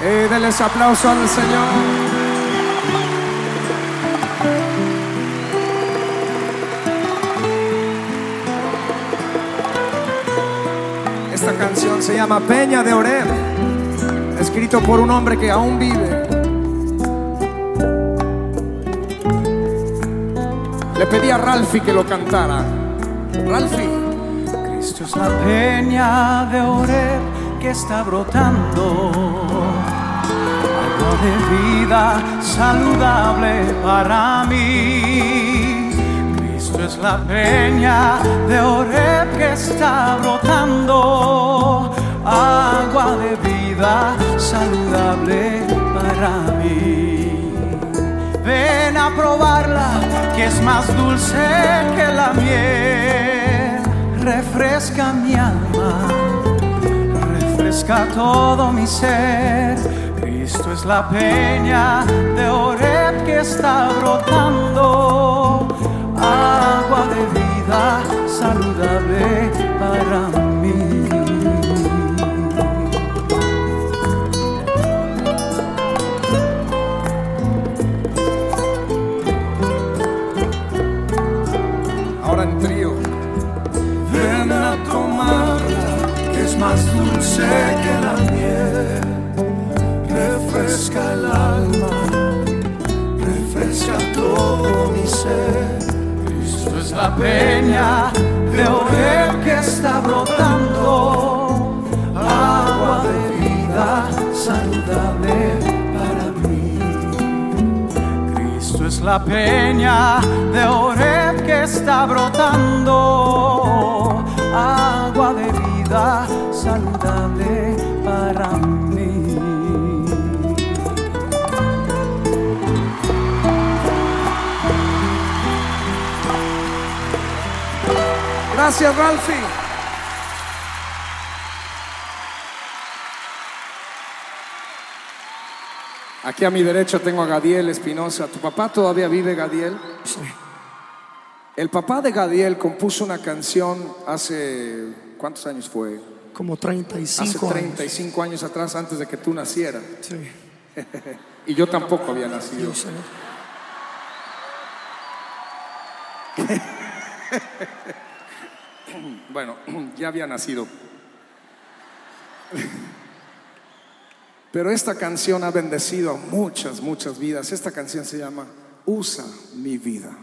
Eh, aplauso al Señor. Esta canción se llama Peña de Oreb, escrito por un hombre que aún vive. Le pedí a Ralphie que lo cantara. Ralphie. Cristo es la peña de Oreb que está brotando. De vida saludable para mí. Cristo es la peña de Oreb que está brotando. Agua de vida saludable para mí. Ven a probarla, que es más dulce que la miel. Refresca mi alma, refresca todo mi ser. Cristo es la peña de Oreb que está brotando. Agua de vida saludable para mí. Ahora en trío. Ven a tomarla, que es más dulce que la miel. Refresca el alma, refresca todo mi ser. Cristo es la peña de Oreb que está brotando. Agua de vida saludable para mí. Cristo es la peña de Oreb que está brotando. Agua de vida saludable para mí. Gracias, Ralphie. Aquí a mi derecha tengo a Gadiel Espinosa. ¿Tu papá todavía vive, Gadiel? Sí, El papá de Gadiel compuso una canción hace. ¿Cuántos años fue? como Hace 35 años. 35 años atrás, antes de que tú nacieras. Sí, Y yo tampoco había nacido. Bueno, ya había nacido. Pero esta canción ha bendecido a muchas, muchas vidas. Esta canción se llama Usa mi vida.